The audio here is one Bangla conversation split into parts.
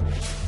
বাংলা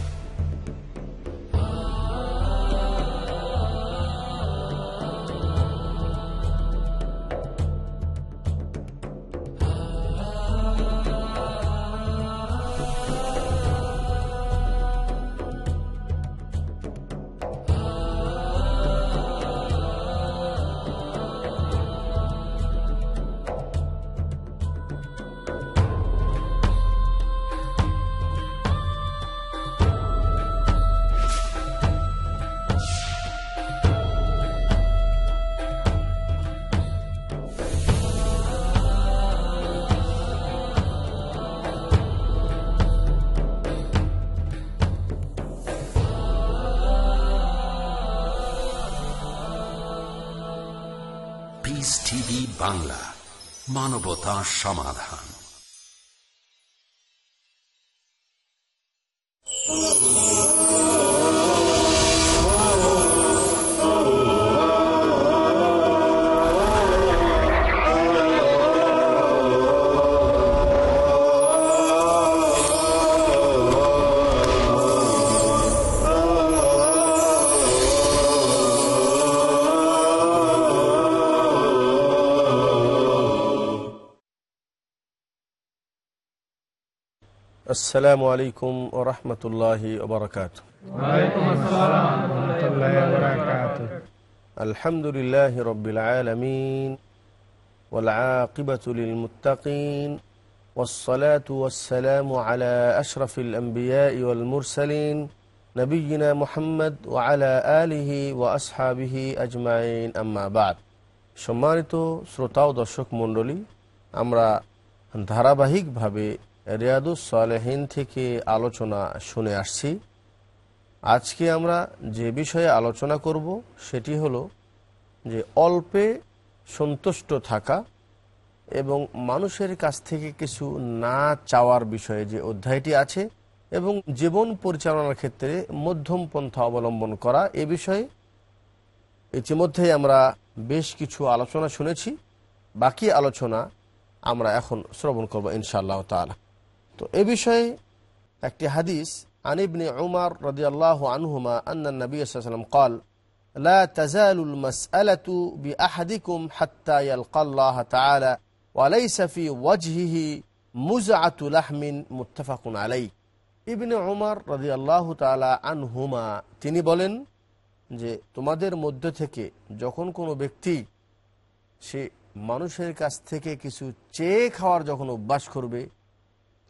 মানবতা সমাধান। السلام عليكم ورحمة الله وبركاته وعليكم السلام ورحمة الله وبركاته الحمد لله رب العالمين والعاقبة للمتقين والصلاة والسلام على أشرف الأنبياء والمرسلين نبينا محمد وعلى آله وأصحابه أجمعين أما بعد সম্মানিত শ্রোতা ও দর্শক মণ্ডলী আমরা ধারাবাহিকভাবে রিয়াদুস সালেহীন থেকে আলোচনা শুনে আসছি। আজকে আমরা যে বিষয়ে আলোচনা করব, সেটি হলো যে অল্পে সন্তুষ্ট থাকা এবং মানুষের কাছ থেকে কিছু না চাওয়ার বিষয়ে যে অধ্যায়টি আছে এবং জীবন পরিচালনার ক্ষেত্রে মধ্যম পন্থা অবলম্বন করা এ বিষয়ে ইতিমধ্যেই আমরা বেশ কিছু আলোচনা শুনেছি। বাকি আলোচনা আমরা এখন শ্রবণ করব ইনশাআল্লাহ তালা তো এ বিষয়ে একটি হাদিস আনিবনে উমার রদিয়াল্লাহ আনহুমা আন্না নবী সাল্লাম কল, লা তাজালুল মাসআলাতু বিআহাদিকুম হাত্তা ইয়ালকাল্লাহ তাআলা ওয়া লাইসা ফি ওয়াজহিহি মুজআতু লাহমিন মুত্তাফাকুন আলাইহি। ইবনে উমার রদিয়াল্লাহ তালা আনহুমা, তিনি বলেন যে, তোমাদের মধ্যে থেকে যখন কোনো ব্যক্তি সে মানুষের কাছ থেকে কিছু চেয়ে খাওয়ার যখন অভ্যাস করবে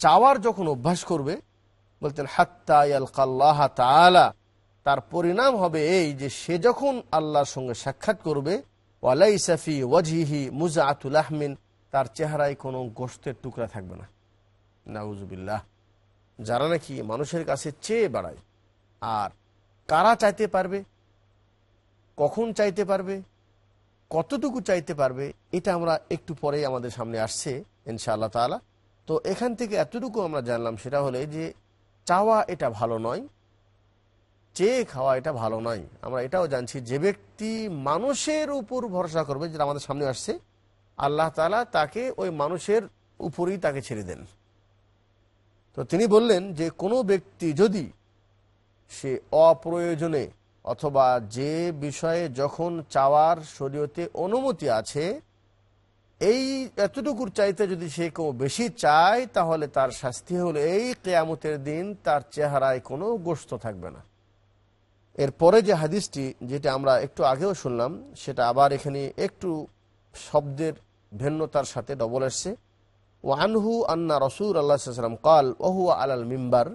চাওয়ার যখন অভ্যাস করবে, বলতেন তালা তার পরিণাম হবে এই যে সে যখন আল্লাহর সঙ্গে সাক্ষাৎ করবে ওয়ালাই সাফি ওয়াজিহি মুজা আতুল আহমিন তার চেহারায় কোনো গোস্তের টুকরা থাকবে না। নাউজুবিল্লাহ যারা নাকি মানুষের কাছে চেয়ে বাড়ায়, আর কারা চাইতে পারবে, কখন চাইতে পারবে, কতটুকু চাইতে পারবে, এটা আমরা একটু পরে আমাদের সামনে আসছে, ইনশাআল্লাহ তালা তো এখান থেকে এতটুকু আমরা জানলাম, সেটা হলে যে চাওয়া এটা ভালো নয়, চেয়ে খাওয়া এটা ভালো নয়। আমরা এটাও জানছি যে ব্যক্তি মানুষের উপর ভরসা করবে, যেটা আমাদের সামনে আসছে, আল্লাহ তালা তাকে ওই মানুষের উপরই তাকে ছেড়ে দেন। তো তিনি বললেন যে কোনো ব্যক্তি যদি সে অপ্রয়োজনে অথবা যে বিষয়ে যখন চাওয়ার শরীয়তে অনুমতি আছে এই এতটুকুর চাইতে যদি সে কেউ বেশি চায়, তাহলে তার শাস্তি হলো এই কেয়ামতের দিন তার চেহারায় কোনো গোস্ত থাকবে না। এরপরে যে হাদিসটি, যেটা আমরা একটু আগেও শুনলাম, সেটা আবার এখানে একটু শব্দের ভিন্নতার সাথে ডবল এসছে ও আনহু আন্না রসুল আল্লাহাম কাল ওহু আলাল মিম্বার।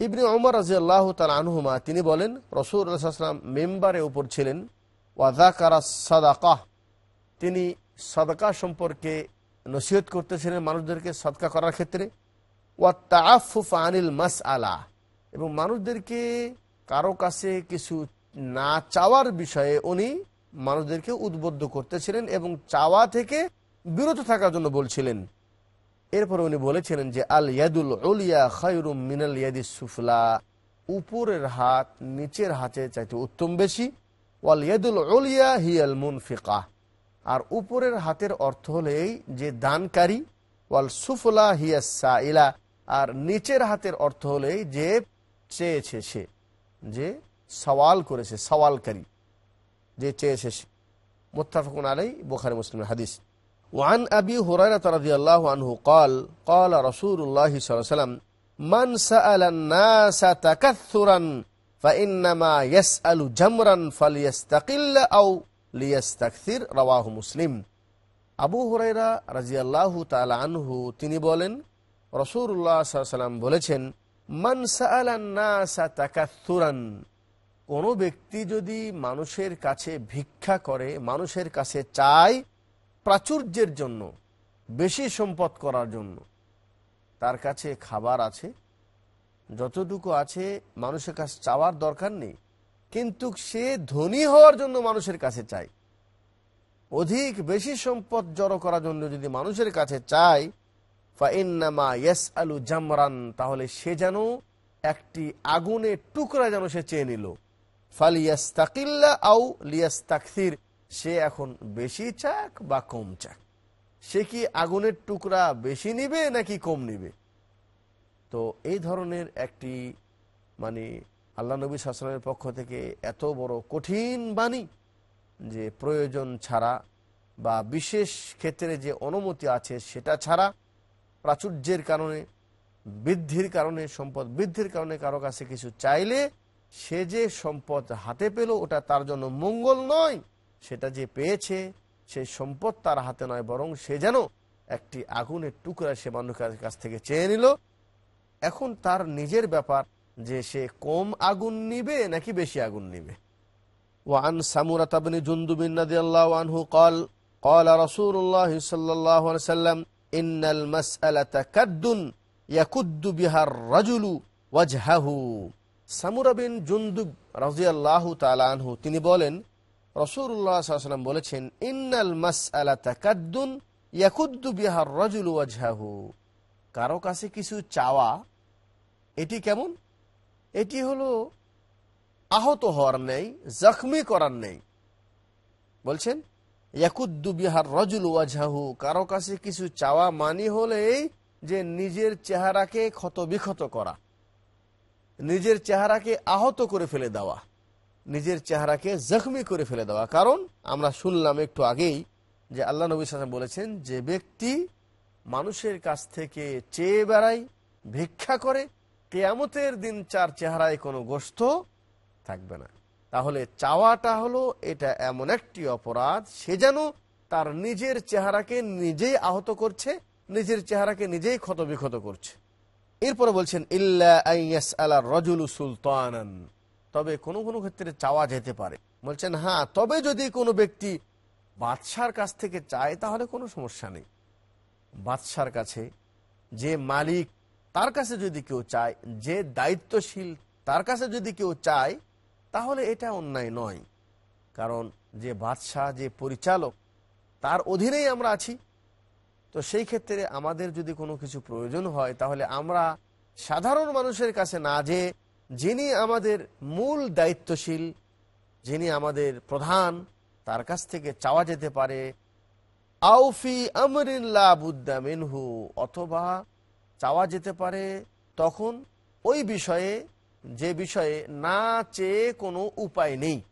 ইবনে ওমর রাজি আল্লাহ তাল আনহুমা, তিনি বলেন, রসুল আল্লাহাম মেম্বারের উপর ছিলেন। ওয়াদাকারা সাদাকাহ, তিনি সদকা সম্পর্কে নসিহত করতেছিলেন মানুষদেরকে সদকা করার ক্ষেত্রে। ওয়াত্তাফুফ আনিল মাস আলা এবং মানুষদেরকে কারও কাছে কিছু না চাওয়ার বিষয়ে উনি মানুষদেরকে উদ্বুদ্ধ করতেছিলেন এবং চাওয়া থেকে বিরত থাকার জন্য বলছিলেন। এরপর উনি বলেছিলেন যে, আল ইয়াদুল উলিয়া খায়রুম মিনাল ইয়াদি সুফলা। উপরের হাত, নিচের হাতে চাইতে উত্তম বেশি। ওয়াল ইয়াদুল উলিয়া হিয়াল মুনফিকা। আর উপরের হাতের অর্থ হলো এই যে দানকারী ওয়াল সুফলা হিয়াসা ইলা আর নিচের হাতের অর্থ হলেই যে চেয়েছে সে যে সওয়াল করেছে সওয়ালকারী যে চেয়েছে সে মুত্তাফাকুন আলাই বুখারী মুসলিমের হাদিস وعن أبي هريرة رضي الله عنه قال قال رسول الله صلى الله عليه وسلم من سأل الناس تكثرا فإنما يسأل جمرا فليستقل أو লিয়াস্তাকসির রওয়াহ মুসলিম। আবু হুরাইরা রাজিয়াল্লাহু তাল আনহু, তিনি বলেন রসুল্লাহ সাল্লাম বলেছেন মনসালান কোনো ব্যক্তি যদি মানুষের কাছে ভিক্ষা করে, মানুষের কাছে চায় প্রাচুর্যের জন্য, বেশি সম্পদ করার জন্য, তার কাছে খাবার আছে, যতটুকু আছে মানুষের কাছে চাওয়ার দরকার নেই কিন্তু সে ধনী হওয়ার জন্য মানুষের কাছে চায়। অধিক বেশি সম্পদ জড়ো করার জন্য যদি মানুষের কাছে চায় ইয়াস আলু জামরান, তাহলে সে যেন একটি আগুনের টুকরা যেন সে চেয়ে নিল। ফালিয়াস্তাকিল্লা আউ লিয়াস্তাকসির, সে এখন বেশি চাক বা কম চাক? সে কি আগুনের টুকরা বেশি নিবে নাকি কম নিবে? তো এই ধরনের একটি মানে আল্লাহ নবী শাসনের পক্ষ থেকে এত বড় কঠিন বাণী যে প্রয়োজন ছাড়া বা বিশেষ ক্ষেত্রে যে অনুমতি আছে সেটা ছাড়া প্রাচুর্যের কারণে, বৃদ্ধির কারণে, সম্পদ বৃদ্ধির কারণে কারও কাছে কিছু চাইলে সে যে সম্পদ হাতে পেল ওটা তার জন্য মঙ্গল নয়, সেটা যে পেয়েছে সেই সম্পদ তার হাতে নয়, বরং সে যেন একটি আগুনের টুকরা সে মানুষের কাছ থেকে চেয়ে নিল। এখন তার নিজের ব্যাপার যে সে কম আগুন নিবে নাকি বেশি আগুন নিবে وعن سمرة بن جندب رضي الله عنه قال قال رسول الله صلى الله عليه وسلم إن المسألة كد يكد بها الرجل وجهه সামুরা বিন জুন্দুব রাজিয়াল্লাহ তালা আনহু তিনি বলেন রসুল্লাহ সাল্লাম বলেছেন ইন্নাল মাস আলা তাকাদ্দুন ইয়াকুদ্দু বিহার রজুল ওয়াজহাহু কারো কাছে কিছু চাওয়া এটি কেমন এটি হলো আহত হওয়ার নেই জখমি করার নেই বলছেন, ইয়াকুদ্দু বিহার রজুল ওয়াজহাহু, কারও কাছে কিছু চাওয়া মানি হলেই যে নিজের চেহারাকে ক্ষত বিক্ষত করা, নিজের চেহারাকে আহত করে ফেলে দেওয়া, নিজের চেহারাকে জখমি করে ফেলে দেওয়া। কারণ আমরা শুনলাম একটু আগেই যে আল্লাহ নবী সালাম বলেছেন, যে ব্যক্তি মানুষের কাছ থেকে চেয়ে বেড়ায়, ভিক্ষা করে কেয়ামতের দিন চার চেহারায় কোনো গোস্ত থাকবে না। তাহলে চাওয়াটা হলো, এটা এমন একটি অপরাধ, সে যেন তার নিজের চেহারাকে নিজেই আহত করছে, নিজের চেহারাকে নিজেই ক্ষতবিক্ষত করছে। এরপরে বলছেন, ইল্লা আলা রজুল সুলতানান। তবে কোনো কোনো ক্ষেত্রে চাওয়া যেতে পারে। বলছেন হ্যাঁ তবে যদি কোনো ব্যক্তি বাদশার কাছ থেকে চায়, তাহলে কোনো সমস্যা নেই। বাদশার কাছে যে মালিক তার কাছে যদি কেউ চায়, যে দায়িত্বশীল তার কাছে যদি কেউ চায়, তাহলে এটা অন্যায় নয়। কারণ যে বাদশাহ, যে পরিচালক, তার অধীনেই আমরা আছি। তো সেই ক্ষেত্রে আমাদের যদি কোনো কিছু প্রয়োজন হয়, তাহলে আমরা সাধারণ মানুষের কাছে না যে যিনি আমাদের মূল দায়িত্বশীল, যিনি আমাদের প্রধান, তার কাছ থেকে চাওয়া যেতে পারে আউফি আমরিল্লা বুদ্দা মিনহু, অথবা চাওয়া যেতে পারে, তখন ওই বিষয়ে, যে বিষয়ে না চেয়ে কোনো উপায় নেই।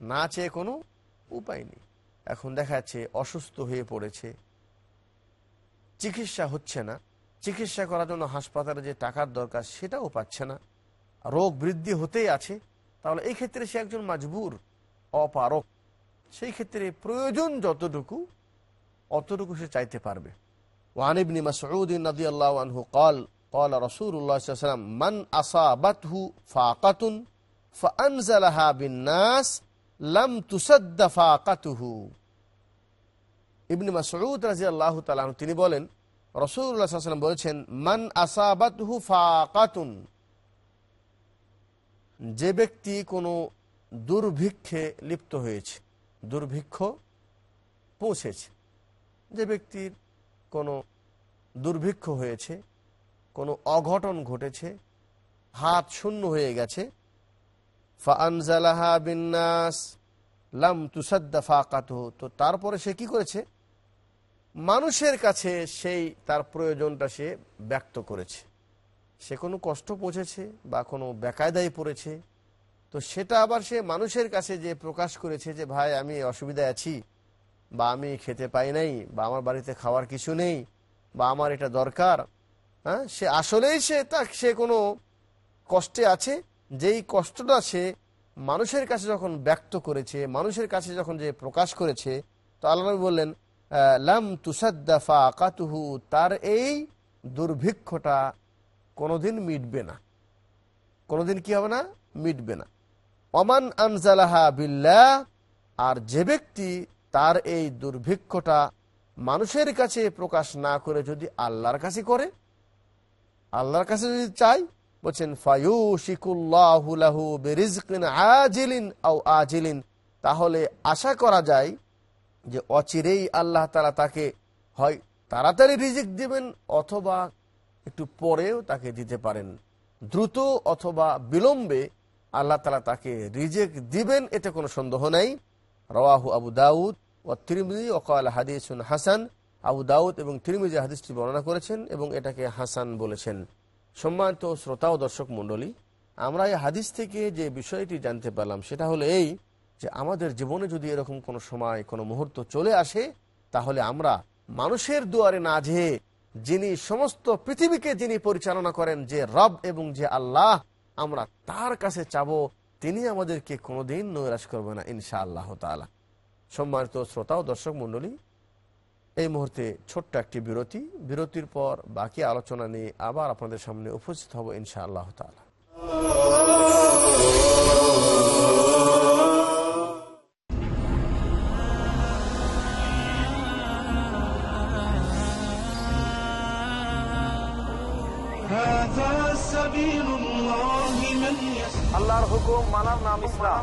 না চেয়ে কোনো উপায় নেই। এখন দেখা যাচ্ছে অসুস্থ হয়ে পড়েছে। চিকিৎসা হচ্ছে না। চিকিৎসা করার জন্য হাসপাতালে যে টাকার দরকার সেটাও পাচ্ছে না। রোগ বৃদ্ধি হতেই আছে। তাহলে এই ক্ষেত্রে সে একজন মাজবুর অপারক সেই ক্ষেত্রে প্রয়োজন যতটুকু, অতটুকু সে চাইতে পারবে। ওয়ানিবনি মাসউদ্দিন নদী আল্লাহ আনহু কল قال رسول الله صلى الله عليه وسلم من أصابته فاقة فأنزلها بالناس لم تسد فاقته ইবনি মাসউদ রাজি আল্লাহ তালাহ তিনি বলেন রসুল্লাহ সাল্লাম বলেছেন মান আসাবাতহু ফাকাতুন যে ব্যক্তি কোনো দুর্ভিক্ষে লিপ্ত হয়েছে দুর্ভিক্ষ পৌঁছেছে যে ব্যক্তির কোনো দুর্ভিক্ষ হয়েছে, কোনো অঘটন ঘটেছে, হাত শূন্য হয়ে গেছে। ফানজালাহা বিন্যাস লাম তুসাদ্দা ফাকাত তো তারপরে সে কি করেছে? মানুষের কাছে সেই তার প্রয়োজনটা সে ব্যক্ত করেছে। সে কোনো কষ্ট পৌঁছেছে বা কোনো বেকায়দায় পড়েছে। তো সেটা আবার সে মানুষের কাছে যে প্রকাশ করেছে যে, ভাই, আমি অসুবিধায় আছি। বা আমি খেতে পাই নাই, বা আমার বাড়িতে খাওয়ার কিছু নেই, বা আমার এটা দরকার হ্যাঁ সে আসলেই সে তা সে কোনো কষ্টে আছে, যেই কষ্টটা সে মানুষের কাছে যখন ব্যক্ত করেছে, মানুষের কাছে যখন যে প্রকাশ করেছে, তো আল্লাহ বললেন লাম তুসাদ্দাফা আকাতুহু, তার এই দুর্ভিক্ষটা কোনোদিন মিটবে না। কোনোদিন কি হবে না? মিটবে না। অমান আনজালাহা বিল্লাহ, আর যে ব্যক্তি তার এই দুর্ভিক্ষটা মানুষের কাছে প্রকাশ না করে যদি আল্লাহর কাছে করে? আল্লাহর কাছে যদি চাই বলছেন আজিলিন তাহলে আশা করা যায় যে অচিরেই আল্লাহ তারা তাকে হয় তাড়াতাড়ি রিজিক দিবেন অথবা একটু পরেও তাকে দিতে পারেন। দ্রুত অথবা বিলম্বে আল্লাহ তালা তাকে রিজেক দিবেন, এতে কোনো সন্দেহ নাই। রওয়াহু আবু দাউদ। ও তিরমিজি ওকাল হাদিসুন হাসান। আবু দাউদ এবং তিরমিজি হাদিসটি বর্ণনা করেছেন এবং এটাকে হাসান বলেছেন। সম্মানিত শ্রোতা ও দর্শক মণ্ডলী, আমরা এই হাদিস থেকে যে বিষয়টি জানতে পারলাম সেটা হলো এই যে আমাদের জীবনে যদি এরকম কোনো সময়, কোনো মুহূর্ত চলে আসে, তাহলে আমরা মানুষের দুয়ারে না যেয়ে যিনি সমস্ত পৃথিবীকে যিনি পরিচালনা করেন, যে রব এবং যে আল্লাহ, আমরা তার কাছে চাবো, তিনি আমাদেরকে কোনোদিন নৈরাশ করবে না ইনশা আল্লাহ তালা সম্মানিত শ্রোতা ও দর্শক মণ্ডলী, এই মুহূর্তে ছোট্ট একটি বিরতি। বিরতির পর বাকি আলোচনা নিয়ে আবার আপনাদের সামনে উপস্থিত হব ইনশা আল্লাহ তালা আল্লাহর হুকুম মানার নাম ইসলাম।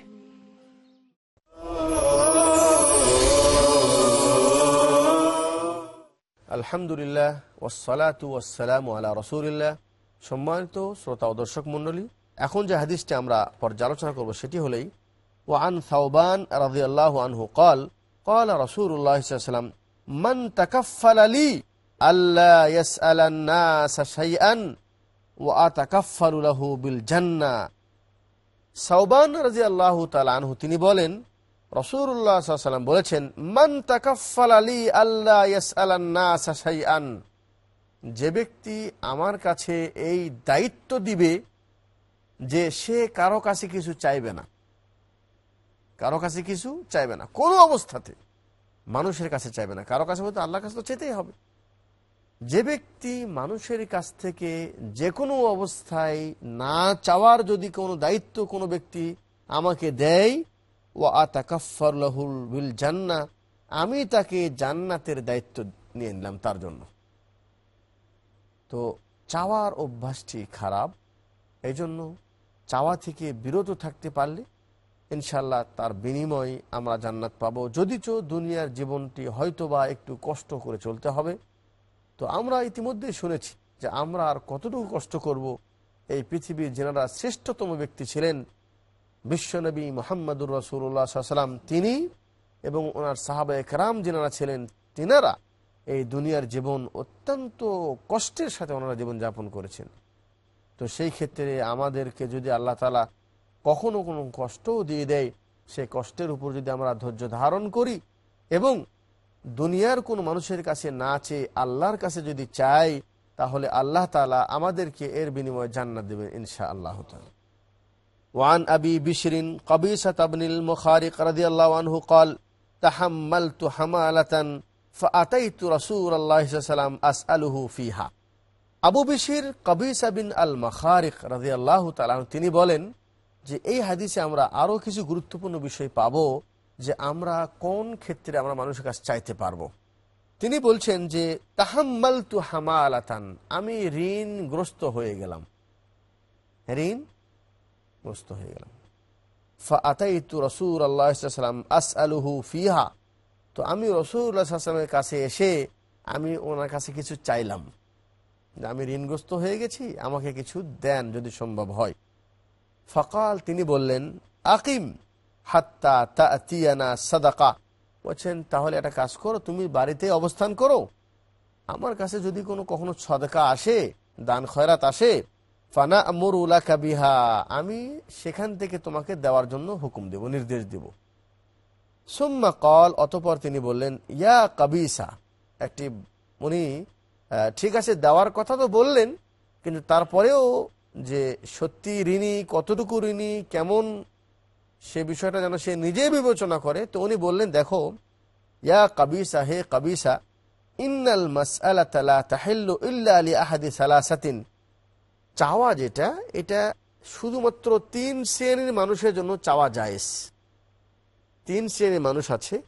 আলহামদুলিল্লাহ ওসালাতু ওসালাম আলা রসুলিল্লাহ। সম্মানিত শ্রোতা ও দর্শক মণ্ডলী, এখন যে হাদিসটি আমরা পর্যালোচনা করব সেটি হলেই ও আন সাউবান রাজি আল্লাহ আনহু কল কল রসুল্লাহ সাল্লাম মান তাকাফাল আলী আল্লাহ ইয়াসআলান্নাস শাইআন, ওয়া আতাকাফালু লাহু বিল জান্নাহ? সাউবান রাজি আল্লাহ আনহু, তিনি বলেন রসুল্লাহ সাল্লাম বলেছেন, মান তাকাফাল আলী আল্লাহ যে ব্যক্তি আমার কাছে এই দায়িত্ব দিবে যে সে কারও কাছে কিছু চাইবে না। কারও কাছে কিছু চাইবে না। কোনো অবস্থাতে মানুষের কাছে চাইবে না। কারও কাছে বলতে আল্লাহর কাছে তো চেতেই হবে। যে ব্যক্তি মানুষের কাছ থেকে যে কোনো অবস্থায় না চাওয়ার যদি কোনো দায়িত্ব কোনো ব্যক্তি আমাকে দেয় বিল জান্না, আমি তাকে জান্নাতের দায়িত্ব নিয়ে নিলাম তার জন্য। তো চাওয়ার অভ্যাসটি খারাপ এই জন্য চাওয়া থেকে বিরত থাকতে পারলে ইনশাল্লাহ তার বিনিময় আমরা জান্নাত পাবো। যদিচ দুনিয়ার জীবনটি হয়তোবা একটু কষ্ট করে চলতে হবে। তো আমরা ইতিমধ্যে শুনেছি যে আমরা আর কতটুকু কষ্ট করব। এই পৃথিবীর যেনারা শ্রেষ্ঠতম ব্যক্তি ছিলেন বিশ্বনবী মোহাম্মদুর রসুল্লাহ সাল্লাম তিনি এবং ওনার সাহাবা একরাম যেনারা ছিলেন, তিনারা এই দুনিয়ার জীবন অত্যন্ত কষ্টের সাথে ওনারা জীবন যাপন করেছেন। তো সেই ক্ষেত্রে আমাদেরকে যদি আল্লাহ তালা কখনো কোনো কষ্টও দিয়ে দেয় সে কষ্টের উপর যদি আমরা ধৈর্য ধারণ করি এবং দুনিয়ার কোন মানুষের কাছে না চেয়ে আল্লাহর কাছে যদি চাই, তাহলে আল্লাহ তালা আমাদেরকে এর বিনিময়ে জান্নাত দেবেন ইনশা আল্লাহ وعن أبي بشر قبيصة بن المخارق رضي الله عنه قال تحملت حمالة فأتيت رسول الله صلى الله عليه وسلم أسأله فيها আবু বিশির কবিসা বিন আল মাখারিক রাজি আল্লাহ তিনি বলেন যে এই হাদিসে আমরা আরো কিছু গুরুত্বপূর্ণ বিষয় পাব যে আমরা কোন ক্ষেত্রে আমরা মানুষের কাছে চাইতে পারবো তিনি বলছেন যে তাহাম্মাল তু হামালাতান আমি ঋণগ্রস্ত হয়ে গেলাম ঋণ গ্রস্ত হয়ে গেলাম ফাতাইতু রসুল আল্লাহাম আস আলুহু ফিহা। তো আমি রসুল্লাহামের কাছে এসে আমি ওনার কাছে কিছু চাইলাম। যে আমি ঋণগ্রস্ত হয়ে গেছি, আমাকে কিছু দেন যদি সম্ভব হয়। ফকাল, তিনি বললেন, আকিম, হাত্তা তিয়ানা সাদাকা। বলছেন, তাহলে একটা কাজ করো, তুমি বাড়িতে অবস্থান করো। আমার কাছে যদি কোনো কখনো সদকা আসে, দান খয়রাত আসে ফানা মরুলা কাবিহা আমি সেখান থেকে তোমাকে দেওয়ার জন্য হুকুম দেব, নির্দেশ দেব। সুম্মা কল অতপর তিনি বললেন, ইয়া কাবিসা। একটি উনি ঠিক আছে, দেওয়ার কথা তো বললেন, কিন্তু তারপরেও যে সত্যি ঋণী, কতটুকু ঋণী, কেমন সে বিষয়টা যেন সে নিজে বিবেচনা করে, তো উনি বললেন, দেখো, ইয়া কাবিসা, হে কাবিসা, ইন্নাল মাসআলা তালা তাহিল্লু ইল্লা আলী আহাদি সালাসাতিন। চাওয়া যেটা, এটা শুধুমাত্র তিন শ্রেণির মানুষের জন্য চাওয়া জায়েজ। তিন শ্রেণির মানুষ আছে,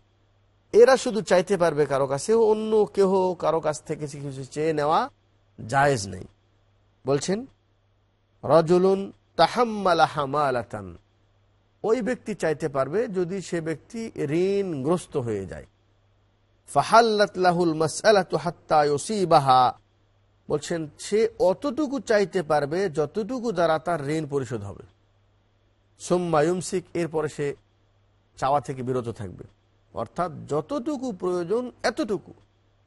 এরা শুধু চাইতে পারবে কারও কাছে, অন্য কেহ কারও কাছ থেকে কিছু চেয়ে নেওয়া জায়েজ নেই। বলছেন, রজুলুন তাহাম্মালা হামালাতান ওই ব্যক্তি চাইতে পারবে যদি সে ব্যক্তি ঋণগ্রস্ত হয়ে যায়। ফাহাল্লাহুল মাসালাতু হাত্তা ইউসিবাহা বলছেন, সে অতটুকু চাইতে পারবে যতটুকু দ্বারা তার ঋণ পরিশোধ হবে। সোম্মায়ুমসিক এরপরে সে চাওয়া থেকে বিরত থাকবে। অর্থাৎ যতটুকু প্রয়োজন এতটুকু।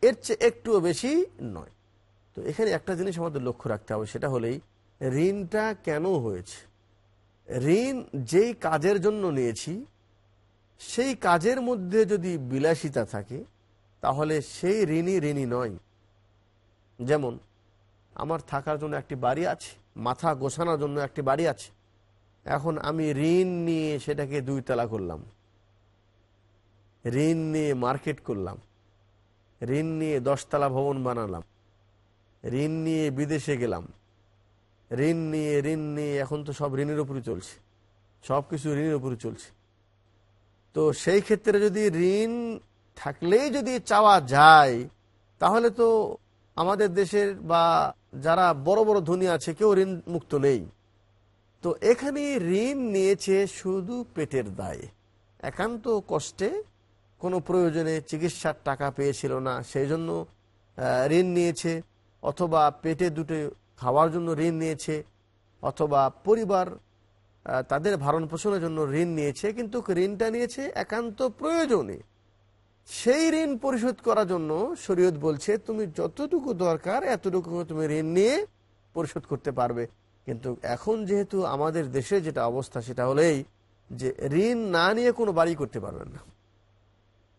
এর চেয়ে একটুও বেশি নয়। তো এখানে একটা জিনিস আমাদের লক্ষ্য রাখতে হবে, সেটা হলেই ঋণটা কেন হয়েছে? ঋণ যেই কাজের জন্য নিয়েছি, সেই কাজের মধ্যে যদি বিলাসিতা থাকে, তাহলে সেই ঋণই ঋণই নয়। যেমন, আমার থাকার জন্য একটি বাড়ি আছে, মাথা গোছানোর জন্য একটি বাড়ি আছে। এখন আমি ঋণ নিয়ে সেটাকে দুই তলা করলাম। ঋণ নিয়ে মার্কেট করলাম। ঋণ নিয়ে দশতলা ভবন বানালাম। ঋণ নিয়ে বিদেশে গেলাম। ঋণ নিয়ে ঋণ নিয়ে এখন তো সব ঋণের উপরই চলছে। সব কিছু ঋণের উপরে চলছে। তো সেই ক্ষেত্রে যদি ঋণ থাকলেই যদি চাওয়া যায়, তাহলে তো আমাদের দেশের বা যারা বড় বড় ধনী আছে, কেউ ঋণ মুক্ত নেই। তো এখানে ঋণ নিয়েছে শুধু পেটের দায়ে। একান্ত কষ্টে কোনো প্রয়োজনে চিকিৎসার টাকা পেয়েছিল না, সেই জন্য ঋণ নিয়েছে, অথবা পেটে দুটো খাওয়ার জন্য ঋণ নিয়েছে, অথবা পরিবার তাদের ভারণ পোষণের জন্য ঋণ নিয়েছে, কিন্তু ঋণটা নিয়েছে একান্ত প্রয়োজনে। সেই ঋণ পরিশোধ করার জন্য শরীয়ত বলছে, তুমি যতটুকু দরকার, এতটুকু তুমি ঋণ নিয়ে পরিশোধ করতে পারবে। কিন্তু এখন যেহেতু আমাদের দেশে যেটা অবস্থা, সেটা হলেই যে ঋণ না নিয়ে কোনো বাড়ি করতে পারবেন না।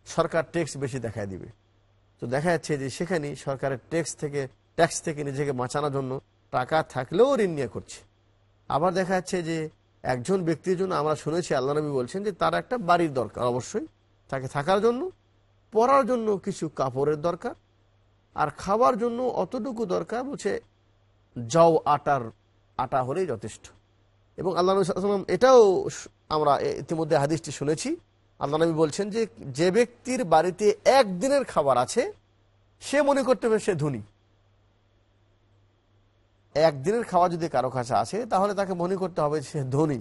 সরকার ট্যাক্স বেশি দেখায় দিবে। তো দেখা যাচ্ছে যে সেখানে সরকারের ট্যাক্স থেকে ট্যাক্স থেকে নিজেকে বাঁচানোর জন্য টাকা থাকলেও ঋণ নিয়ে করছে। আবার দেখা যাচ্ছে যে একজন ব্যক্তির জন্য আমরা শুনেছি, আল্লাহ নবী বলছেন যে তার একটা বাড়ির দরকার অবশ্যই, তাকে থাকার জন্য। পরার জন্য কিছু কাপড়ের দরকার, আর খাবার জন্য অতটুকু দরকার বলছে যাও আটার, আটা হলেই যথেষ্ট। এবং আল্লাহ নবী সাল্লাল্লাহু এটাও আমরা ইতিমধ্যে হাদিসটি শুনেছি। আল্লাহ নবী বলছেন যে যে ব্যক্তির বাড়িতে একদিনের খাবার আছে, সে মনে করতে হবে সে ধনী। একদিনের খাওয়া যদি কারও কাছে আছে, তাহলে তাকে মনে করতে হবে সে ধনী।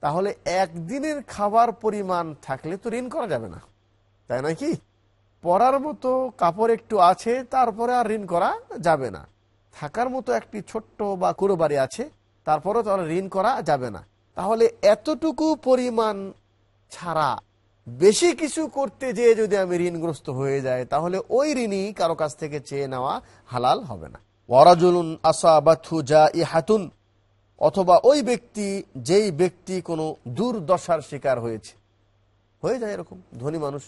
তাহলে একদিনের খাবার পরিমাণ থাকলে তো ঋণ করা যাবে না। তাই নয় কি? পরার মতো কাপড় একটু আছে, তারপরে আর ঋণ করা যাবে না। থাকার মতো একটি ছোট্ট বা কুড়ো বাড়ি আছে তারপরে তাহলে ঋণ করা যাবে না। তাহলে এতটুকু পরিমাণ ছাড়া বেশি কিছু করতে যেয়ে যদি আমি ঋণগ্রস্ত হয়ে যাই, তাহলে ওই ঋণই কারও কাছ থেকে চেয়ে নেওয়া হালাল হবে না। ওয়ারাজুলুন আসাবাথু যা ইহাতুন অথবা ওই ব্যক্তি, যেই ব্যক্তি কোনো দুর্দশার শিকার হয়েছে। হয়ে যায় এরকম, ধনী মানুষ।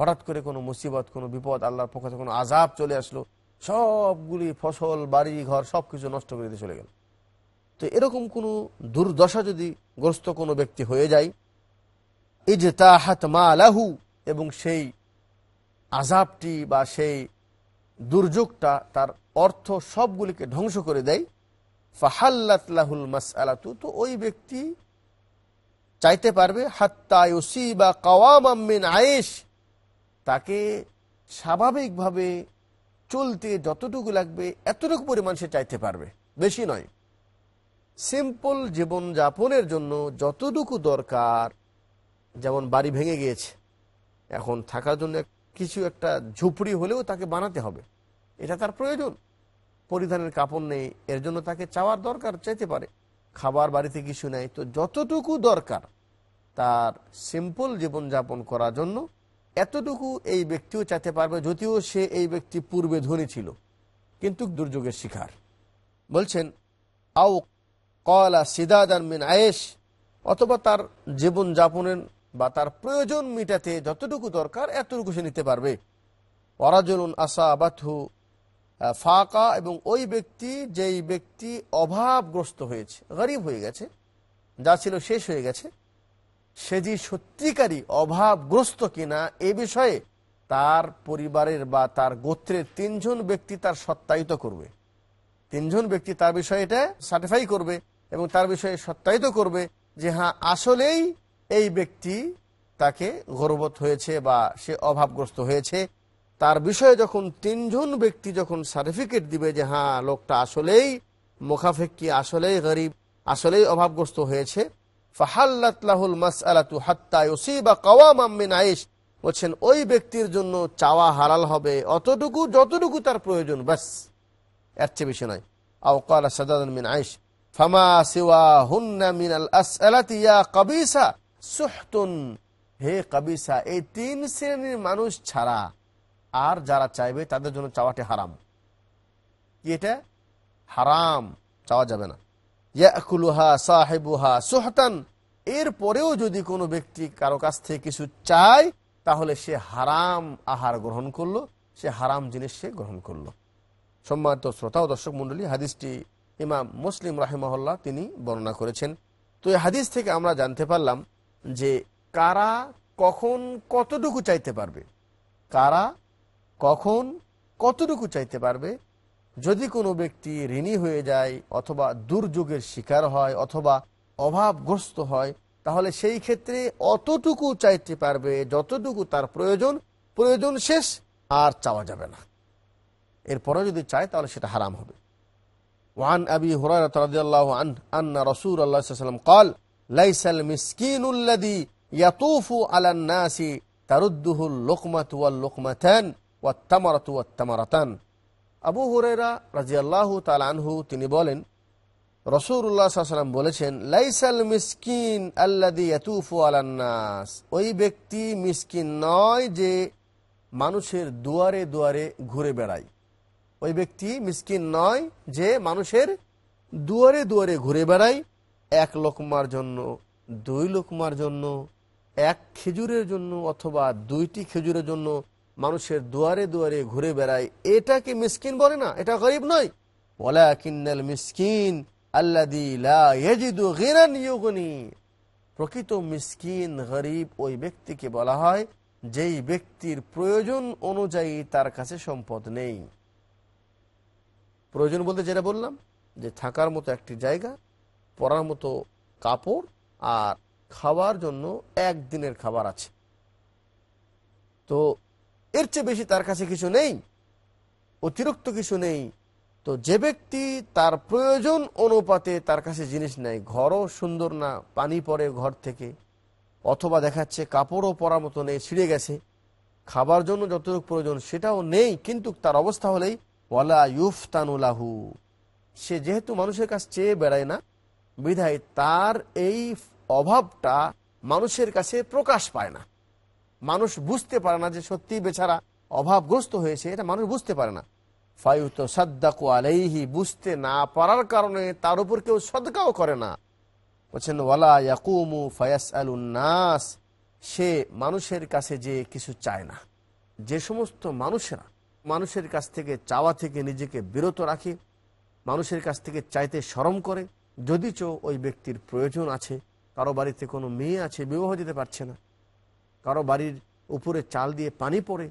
হঠাৎ করে কোনো মুসিবত, কোনো বিপদ, আল্লাহর পক্ষ থেকে কোনো আজাব চলে আসলো, সবগুলি ফসল, বাড়ি, ঘর সব কিছু নষ্ট করে দিয়ে চলে গেল। তো এরকম কোনো দুর্দশা যদি গ্রস্ত কোনো ব্যক্তি হয়ে যায়, ইজতাহাত মালাহু, এবং সেই আজাবটি বা সেই দুর্যোগটা তার অর্থ সবগুলিকে ধ্বংস করে দেয়, ফাহাল্লাত লাহুল মাসআলাতু, তো ওই ব্যক্তি চাইতে পারবে, হাত্তা ইউসিবা কাওয়ামাম মিন আয়েশ তাকে স্বাভাবিকভাবে চলতে যতটুকু লাগবে, এতটুকু পরিমাণ সে চাইতে পারবে। বেশি নয়। সিম্পল জীবন যাপনের জন্য যতটুকু দরকার, যেমন বাড়ি ভেঙে গিয়েছে, এখন থাকার জন্য কিছু একটা ঝুপড়ি হলেও তাকে বানাতে হবে। এটা তার প্রয়োজন। পরিধানের কাপড় নেই, এর জন্য তাকে চাওয়ার দরকার চাইতে পারে। খাবার বাড়িতে কিছু নেই, তো যতটুকু দরকার তার সিম্পল জীবনযাপন করার জন্য এতটুকু এই ব্যক্তিও চাইতে পারবে যদিও সে এই ব্যক্তি পূর্বে ধনী ছিল, কিন্তু দুর্যোগের শিকার। বলছেন, আও কলা সিদাদান মিন আয়েশ অথবা তার জীবন যাপনের বা তার প্রয়োজন মিটাতে যতটুকু দরকার এতটুকু সে নিতে পারবে। অরাজলুন আসা বাথু ফাঁকা, এবং ওই ব্যক্তি যেই ব্যক্তি অভাবগ্রস্ত হয়েছে, গরিব হয়ে গেছে, যা ছিল শেষ হয়ে গেছে সে যে সত্যিকারই অভাবগ্রস্ত কিনা এ বিষয়ে তার পরিবারের বা তার গোত্রের তিনজন ব্যক্তি তার সত্যায়িত করবে। তিনজন ব্যক্তি তার বিষয়ে এটা সার্টিফাই করবে এবং তার বিষয়ে সত্যায়িত করবে যে হ্যাঁ আসলেই এই ব্যক্তি তাকে গর্বত হয়েছে বা সে অভাবগ্রস্ত হয়েছে। তার বিষয়ে যখন তিনজন ব্যক্তি যখন সার্টিফিকেট দিবে যে হ্যাঁ লোকটা আসলেই মুখাফেক্কি আসলেই গরিব, আসলেই অভাবগ্রস্ত হয়েছে হাত্তা ইউসিবা কাওয়ামাম মিন আইশ। বলছেন, ওই ব্যক্তির জন্য চাওয়া হালাল হবে, অতটুকু, যতটুকু তার প্রয়োজন, ব্যাস। এর চেয়ে বেশি নয়। সুহতুন। হে এই তিন শ্রেণির মানুষ ছাড়া আর যারা চাইবে, তাদের জন্য চাওয়াটি হারাম। কি এটা? হারাম। চাওয়া যাবে না। ইয়াকুলুহা সাহেবুহা সুহতান। এরপরেও যদি কোনো ব্যক্তি কারও কাছ থেকে কিছু চায়, তাহলে সে হারাম আহার গ্রহণ করল, সে হারাম জিনিস সে গ্রহণ করল। সম্মানিত শ্রোতা ও দর্শক মন্ডলী হাদিসটি ইমাম মুসলিম রাহিমহল্লা তিনি বর্ণনা করেছেন। তো এই হাদিস থেকে আমরা জানতে পারলাম যে কারা কখন কতটুকু চাইতে পারবে। কারা কখন কতটুকু চাইতে পারবে যদি কোনো ব্যক্তি ঋণী হয়ে যায় অথবা দুর্যোগের শিকার হয় অথবা অভাবগ্রস্ত হয় তাহলে সেই ক্ষেত্রে অতটুকু চাইতে পারবে যতটুকু তার প্রয়োজন প্রয়োজন শেষ আর চাওয়া যাবে না এরপরে যদি চায় তাহলে সেটা হারাম হবে وعن أبي هريرة رضي الله عنه أن رسول الله صلى الله عليه وسلم قال ليس المسكين الذي يطوف على الناس ترده اللقمة واللقمتان والتمرة والتمرتان আবু হুরেরা রাজিয়াল্লাহ তাল আনহু, তিনি বলেন রসুল্লাহ সাল্লাম বলেছেন, লাইসাল মিসকিন আল্লাদি ইয়াতুফু আলান্নাস। ওই ব্যক্তি মিসকিন নয় যে মানুষের দুয়ারে দুয়ারে ঘুরে বেড়ায়। ওই ব্যক্তি মিসকিন নয় যে মানুষের দুয়ারে দুয়ারে ঘুরে বেড়ায়। এক লোকমার জন্য, দুই লোকমার জন্য, এক খেজুরের জন্য অথবা দুইটি খেজুরের জন্য মানুষের দুয়ারে দুয়ারে ঘুরে বেড়ায়। এটাকে মিসকিন বলে না? এটা গরিব নয়। ওলা কিন্নাল মিসকিন আল্লাদি প্রকৃত মিসকিন, গরিব ওই ব্যক্তিকে বলা হয়, যেই ব্যক্তির প্রয়োজন অনুযায়ী তার কাছে সম্পদ নেই। প্রয়োজন বলতে যেটা বললাম, যে থাকার মতো একটি জায়গা, পরার মতো কাপড় আর খাওয়ার জন্য একদিনের খাবার আছে। তো এর চেয়ে বেশি তার কাছে কিছু নেই, অতিরিক্ত কিছু নেই। তো যে ব্যক্তি তার প্রয়োজন অনুপাতে তার কাছে জিনিস নেই ঘরও সুন্দর না, পানি পড়ে ঘর থেকে, অথবা দেখাচ্ছে কাপড়ও পরার মতো নেই, ছিঁড়ে গেছে। খাবার জন্য যতটুকু প্রয়োজন সেটাও নেই, কিন্তু তার অবস্থা হলেই ওয়ালা ইউফতানুলাহু সে যেহেতু মানুষের কাছে চেয়ে বেড়ায় না, বিধায় তার এই অভাবটা মানুষের কাছে প্রকাশ পায় না। মানুষ বুঝতে পারে না যে সত্যি বেচারা অভাবগ্রস্ত হয়েছে, এটা মানুষ বুঝতে পারে না। ফায়ুত সাদ্দাকু আলাইহি, বুঝতে না পারার কারণে তার উপর কেউ সদকাও করে না। বলছেন, ওয়ালা ইয়াকুমু ফায়াস নাস সে মানুষের কাছে যে কিছু চায় না। যে সমস্ত মানুষেরা মানুষের কাছ থেকে চাওয়া থেকে নিজেকে বিরত রাখে, মানুষের কাছ থেকে চাইতে শরম করে যদিচ ওই ব্যক্তির প্রয়োজন আছে, কারও বাড়িতে কোনো মেয়ে আছে, বিবাহ দিতে পারছে না। কারও বাড়ির উপরে চাল দিয়ে পানি পড়ে,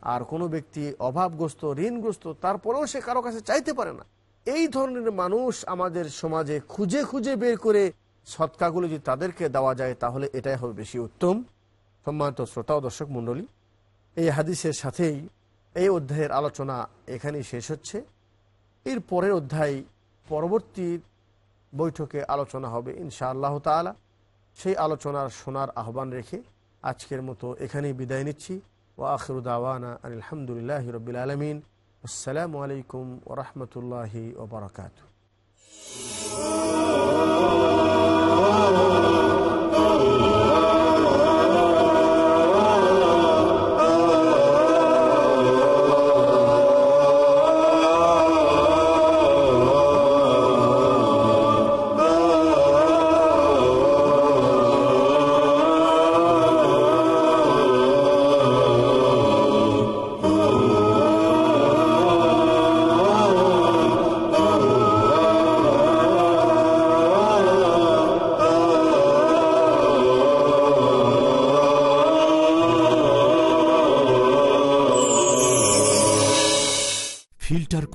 আর কোনো ব্যক্তি অভাবগ্রস্ত, ঋণগ্রস্ত, তারপরেও সে কারও কাছে চাইতে পারে না। এই ধরনের মানুষ আমাদের সমাজে খুঁজে খুঁজে বের করে সৎকাগুলো যদি তাদেরকে দেওয়া যায়, তাহলে এটাই হবে বেশি উত্তম। সম্মানিত শ্রোতা ও দর্শক মণ্ডলী, এই হাদিসের সাথেই এই অধ্যায়ের আলোচনা এখানেই শেষ হচ্ছে। এর পরের অধ্যায় পরবর্তী বৈঠকে আলোচনা হবে ইনশা আল্লাহ তালা সেই আলোচনার শোনার আহ্বান রেখে আজকের মতো এখানেই বিদায় নিচ্ছি ও আখরু দাওয়ানা আলহামদুলিল্লাহ রবিল আলমিন আসসালামু আলাইকুম ওরহমতুল্লাহি ওবরাকাত